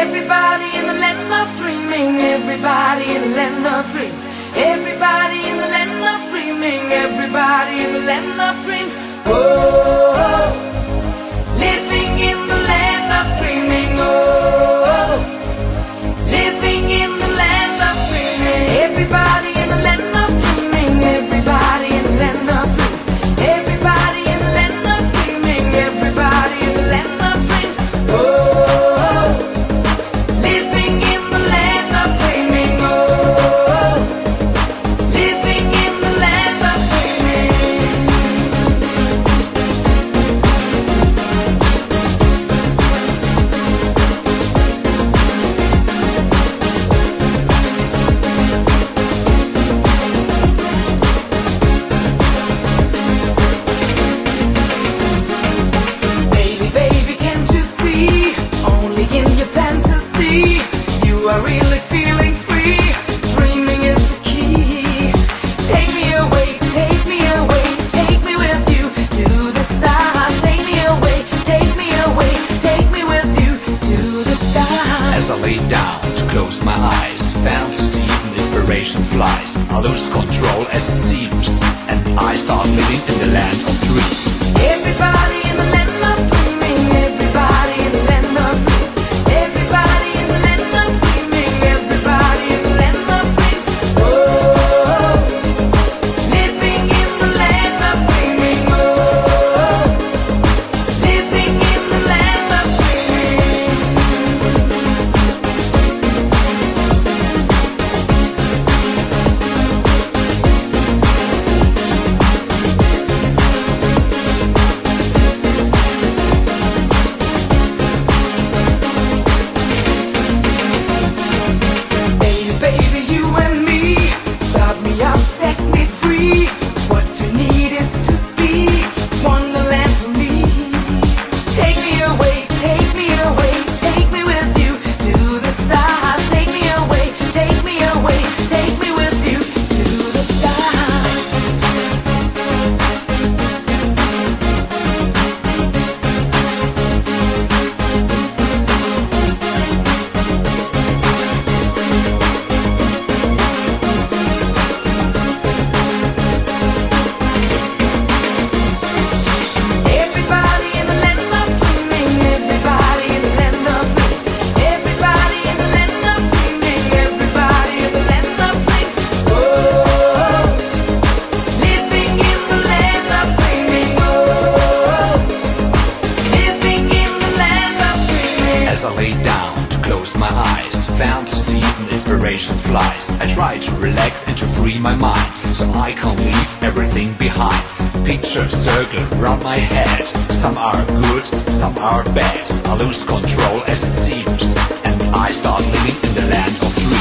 Everybody in the land of dreaming, everybody in the land of dreams. Everybody in the land of dreaming, everybody in the land of dreams. lay down to close my eyes. Fantasy and inspiration flies. I try to relax and to free my mind So I can leave everything behind. Pictures circle round my head. Some are good, some are bad. I lose control as it seems And I start living in the land of dreams.